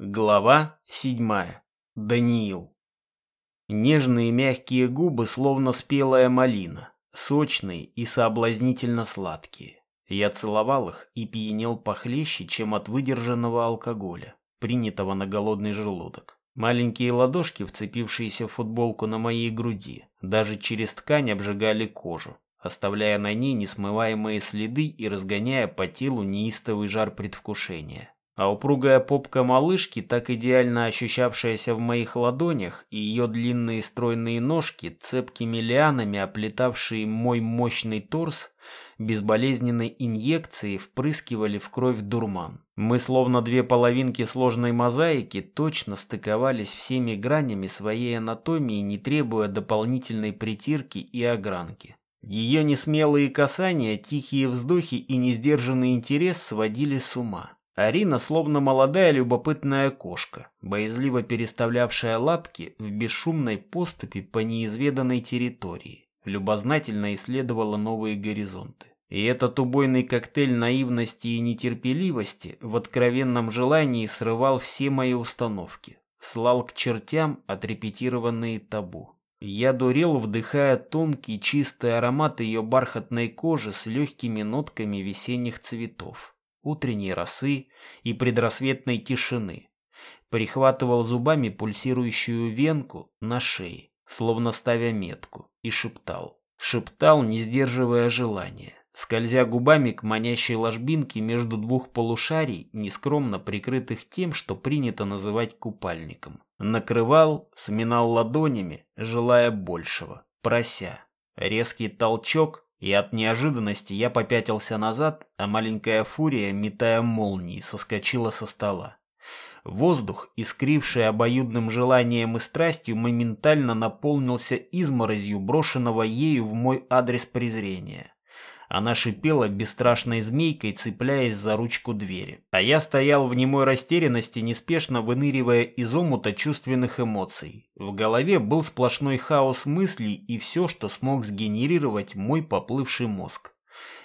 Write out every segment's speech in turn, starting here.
Глава седьмая. Даниил. Нежные мягкие губы, словно спелая малина, сочные и соблазнительно сладкие. Я целовал их и пьянел похлеще, чем от выдержанного алкоголя, принятого на голодный желудок. Маленькие ладошки, вцепившиеся в футболку на моей груди, даже через ткань обжигали кожу, оставляя на ней несмываемые следы и разгоняя по телу неистовый жар предвкушения. А упругая попка малышки, так идеально ощущавшаяся в моих ладонях, и ее длинные стройные ножки, цепкими лианами оплетавшие мой мощный торс, безболезненной инъекцией впрыскивали в кровь дурман. Мы, словно две половинки сложной мозаики, точно стыковались всеми гранями своей анатомии, не требуя дополнительной притирки и огранки. Ее несмелые касания, тихие вздохи и несдержанный интерес сводили с ума. Арина словно молодая любопытная кошка, боязливо переставлявшая лапки в бесшумной поступе по неизведанной территории, любознательно исследовала новые горизонты. И этот убойный коктейль наивности и нетерпеливости в откровенном желании срывал все мои установки, слал к чертям отрепетированные табу. Я дурел, вдыхая тонкий чистый аромат ее бархатной кожи с легкими нотками весенних цветов утренней росы и предрассветной тишины. Прихватывал зубами пульсирующую венку на шее, словно ставя метку, и шептал. Шептал, не сдерживая желания, скользя губами к манящей ложбинке между двух полушарий, нескромно прикрытых тем, что принято называть купальником. Накрывал, сминал ладонями, желая большего, прося. Резкий толчок, и от неожиданности я попятился назад, а маленькая фурия, метая молнии, соскочила со стола. Воздух, искривший обоюдным желанием и страстью, моментально наполнился изморозью брошенного ею в мой адрес презрения. Она шипела бесстрашной змейкой, цепляясь за ручку двери. А я стоял в немой растерянности, неспешно выныривая из омута чувственных эмоций. В голове был сплошной хаос мыслей и все, что смог сгенерировать мой поплывший мозг.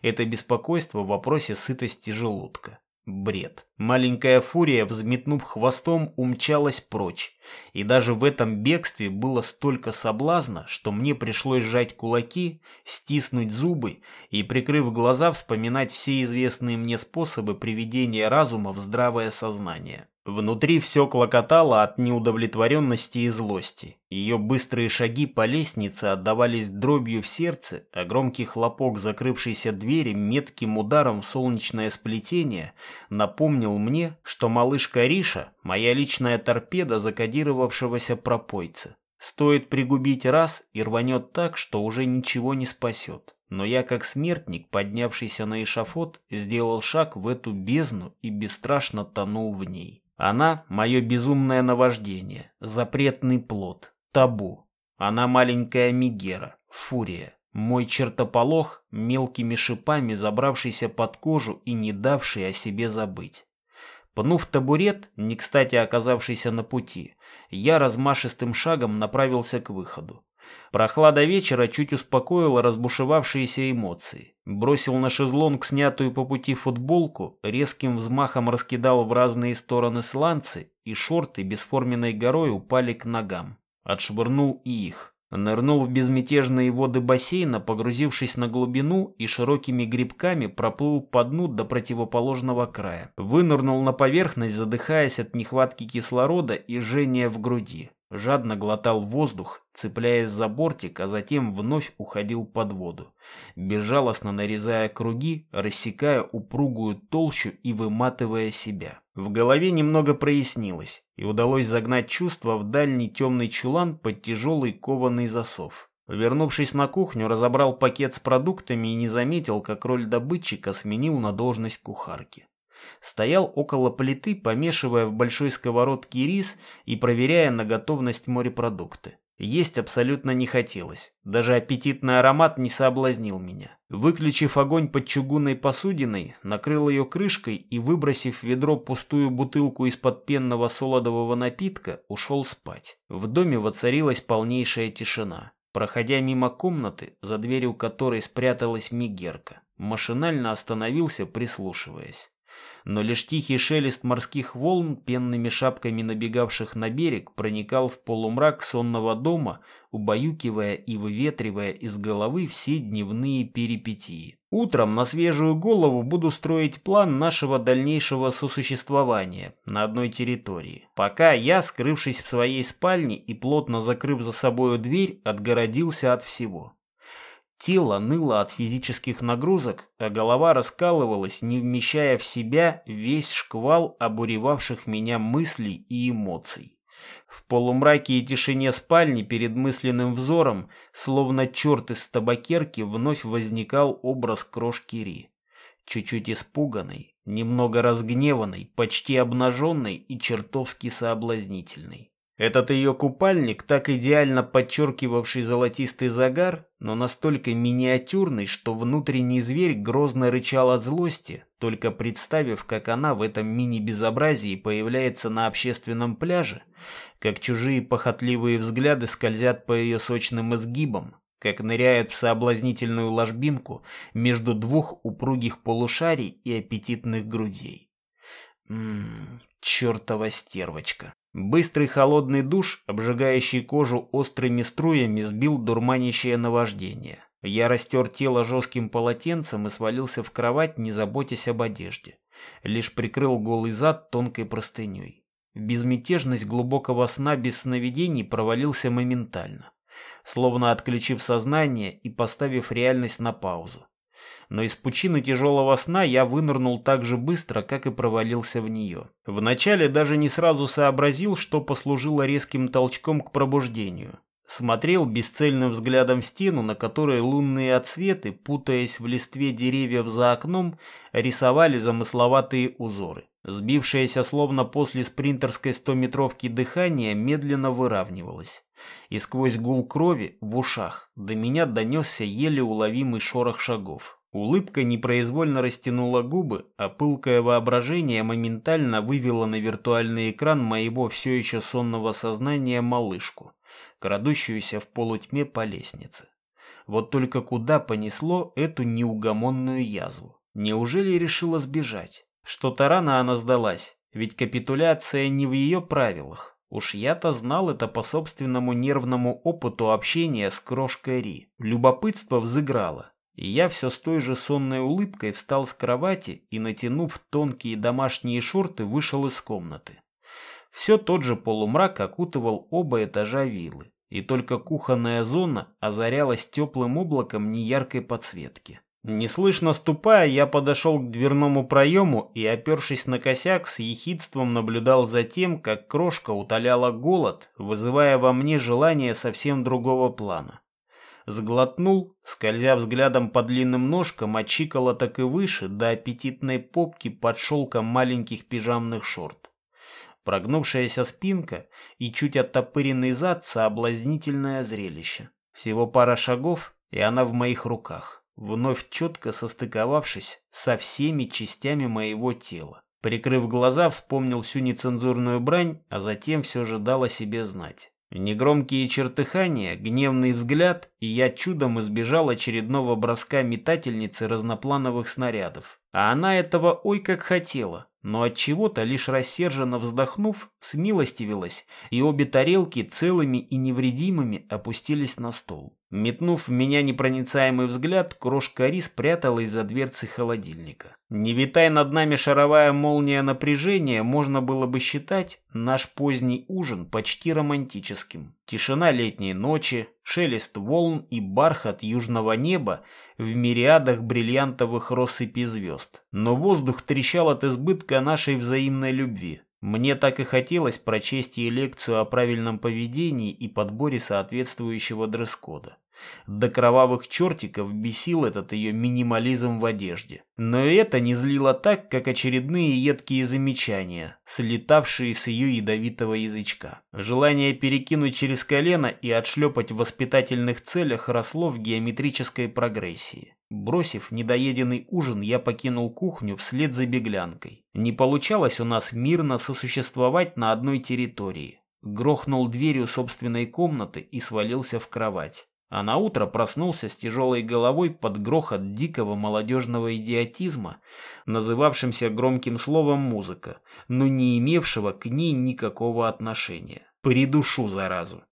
Это беспокойство в вопросе сытости желудка. Бред. Маленькая фурия, взметнув хвостом, умчалась прочь. И даже в этом бегстве было столько соблазна, что мне пришлось сжать кулаки, стиснуть зубы и, прикрыв глаза, вспоминать все известные мне способы приведения разума в здравое сознание. Внутри все клокотало от неудовлетворенности и злости. Ее быстрые шаги по лестнице отдавались дробью в сердце, а громкий хлопок закрывшейся двери метким ударом в солнечное сплетение напомнил мне, что малышка Риша – моя личная торпеда закодировавшегося пропойца. Стоит пригубить раз и рванет так, что уже ничего не спасет. Но я, как смертник, поднявшийся на эшафот, сделал шаг в эту бездну и бесстрашно тонул в ней. Она — мое безумное наваждение, запретный плод, табу. Она маленькая Мигера, фурия, мой чертополох, мелкими шипами забравшийся под кожу и не давший о себе забыть. Пнув табурет, не кстати оказавшийся на пути, я размашистым шагом направился к выходу. Прохлада вечера чуть успокоила разбушевавшиеся эмоции. Бросил на шезлонг снятую по пути футболку, резким взмахом раскидал в разные стороны сланцы, и шорты бесформенной горой упали к ногам. Отшвырнул и их. Нырнул в безмятежные воды бассейна, погрузившись на глубину и широкими грибками проплыл по дну до противоположного края. Вынырнул на поверхность, задыхаясь от нехватки кислорода и жжения в груди жадно глотал воздух, цепляясь за бортик, а затем вновь уходил под воду, безжалостно нарезая круги, рассекая упругую толщу и выматывая себя. В голове немного прояснилось, и удалось загнать чувство в дальний темный чулан под тяжелый кованый засов. Вернувшись на кухню, разобрал пакет с продуктами и не заметил, как роль добытчика сменил на должность кухарки. Стоял около плиты, помешивая в большой сковородке рис и проверяя на готовность морепродукты. Есть абсолютно не хотелось. Даже аппетитный аромат не соблазнил меня. Выключив огонь под чугунной посудиной, накрыл ее крышкой и, выбросив в ведро пустую бутылку из-под пенного солодового напитка, ушел спать. В доме воцарилась полнейшая тишина. Проходя мимо комнаты, за дверью которой спряталась Мигерка, машинально остановился, прислушиваясь. Но лишь тихий шелест морских волн, пенными шапками набегавших на берег, проникал в полумрак сонного дома, убаюкивая и выветривая из головы все дневные перипетии. Утром на свежую голову буду строить план нашего дальнейшего сосуществования на одной территории. Пока я, скрывшись в своей спальне и плотно закрыв за собою дверь, отгородился от всего. Тело ныло от физических нагрузок, а голова раскалывалась, не вмещая в себя весь шквал обуревавших меня мыслей и эмоций. В полумраке и тишине спальни перед мысленным взором, словно черт из табакерки, вновь возникал образ крошки Ри. Чуть-чуть испуганный, немного разгневанный, почти обнаженный и чертовски соблазнительный. Этот ее купальник, так идеально подчеркивавший золотистый загар, но настолько миниатюрный, что внутренний зверь грозно рычал от злости, только представив, как она в этом мини-безобразии появляется на общественном пляже, как чужие похотливые взгляды скользят по ее сочным изгибам, как ныряет в соблазнительную ложбинку между двух упругих полушарий и аппетитных грудей. Ммм, чертова стервочка. Быстрый холодный душ, обжигающий кожу острыми струями, сбил дурманящее наваждение. Я растер тело жестким полотенцем и свалился в кровать, не заботясь об одежде. Лишь прикрыл голый зад тонкой простыней. Безмятежность глубокого сна без сновидений провалился моментально, словно отключив сознание и поставив реальность на паузу но из пучины тяжелого сна я вынырнул так же быстро, как и провалился в нее. Вначале даже не сразу сообразил, что послужило резким толчком к пробуждению. Смотрел бесцельным взглядом в стену, на которой лунные отсветы, путаясь в листве деревьев за окном, рисовали замысловатые узоры. Сбившееся словно после спринтерской стометровки дыхание медленно выравнивалось. И сквозь гул крови в ушах до меня донесся еле уловимый шорох шагов. Улыбка непроизвольно растянула губы, а пылкое воображение моментально вывело на виртуальный экран моего все еще сонного сознания малышку, крадущуюся в полутьме по лестнице. Вот только куда понесло эту неугомонную язву? Неужели решила сбежать? Что-то рано она сдалась, ведь капитуляция не в ее правилах. Уж я-то знал это по собственному нервному опыту общения с крошкой Ри. Любопытство взыграло. И я все с той же сонной улыбкой встал с кровати и, натянув тонкие домашние шорты, вышел из комнаты. Все тот же полумрак окутывал оба этажа виллы, и только кухонная зона озарялась теплым облаком неяркой подсветки. Неслышно ступая, я подошел к дверному проему и, опершись на косяк, с ехидством наблюдал за тем, как крошка утоляла голод, вызывая во мне желание совсем другого плана сглотнул, скользя взглядом по длинным ножкам от так и выше, до аппетитной попки под шелком маленьких пижамных шорт. Прогнувшаяся спинка и чуть оттопыренный зад — соблазнительное зрелище. Всего пара шагов, и она в моих руках, вновь четко состыковавшись со всеми частями моего тела. Прикрыв глаза, вспомнил всю нецензурную брань, а затем все же дал о себе знать. Негромкие чертыхания, гневный взгляд, и я чудом избежал очередного броска метательницы разноплановых снарядов. А она этого ой как хотела, но от чего-то лишь рассерженно вздохнув, смилостивилась, и обе тарелки целыми и невредимыми опустились на стол. Метнув в меня непроницаемый взгляд, крошка Ри спряталась за дверцей холодильника. Не витай над нами шаровая молния напряжения, можно было бы считать наш поздний ужин почти романтическим. Тишина летней ночи, шелест волн и бархат южного неба в мириадах бриллиантовых россыпей звезд. Но воздух трещал от избытка нашей взаимной любви. Мне так и хотелось прочесть ей лекцию о правильном поведении и подборе соответствующего дресс-кода. До кровавых чертиков бесил этот ее минимализм в одежде. Но это не злило так, как очередные едкие замечания, слетавшие с ее ядовитого язычка. Желание перекинуть через колено и отшлепать в воспитательных целях росло в геометрической прогрессии. Бросив недоеденный ужин, я покинул кухню вслед за беглянкой. Не получалось у нас мирно сосуществовать на одной территории. Грохнул дверью собственной комнаты и свалился в кровать. А на утро проснулся с тяжелой головой под грохот дикого молодежного идиотизма, называвшимся громким словом «музыка», но не имевшего к ней никакого отношения. Придушу заразу.